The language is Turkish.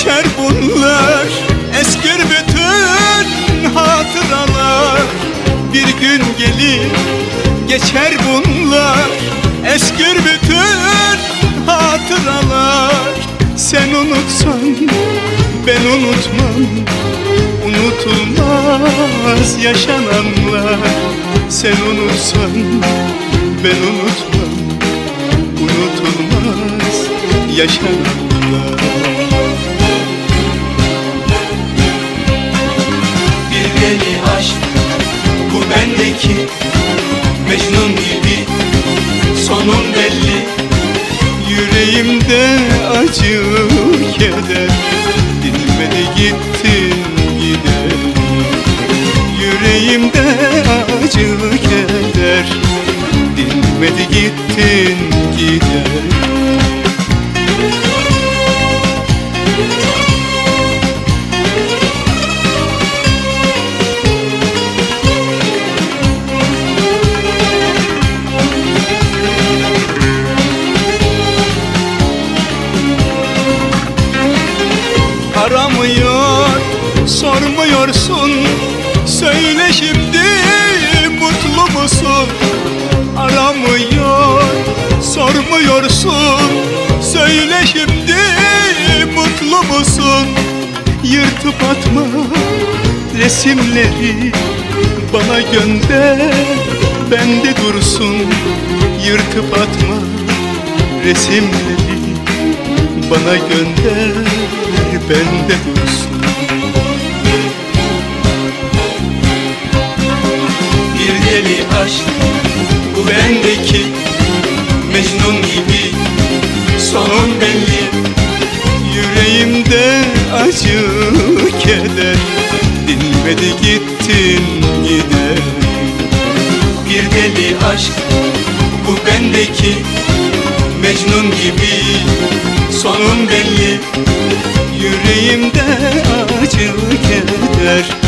geçer bunlar. Esker bütün hatıralar. Bir gün gelir geçer bunlar. Esker bütün hatıralar. Sen unutsan ben unutmam. Unutulmaz yaşananlar. Sen unutsan ben unutmam. Unutulmaz yaşananlar. Bendeki Mecnun gibi sonun belli. Yüreğimde acı keder. Dinmedi gittin gider. Yüreğimde acı keder. Dinmedi gittin gider sormuyorsun Söyle şimdi mutlu musun? Aramıyor, sormuyorsun Söyle şimdi mutlu musun? Yırtıp atma resimleri Bana gönder, bende dursun Yırtıp atma resimleri bana gönder bende dursun bendeki Mecnun gibi sonun belli. Yüreğimde acı keder Dinmedi gittin gider Bir deli aşk bu bendeki Mecnun gibi sonun belli. Yüreğimde acı keder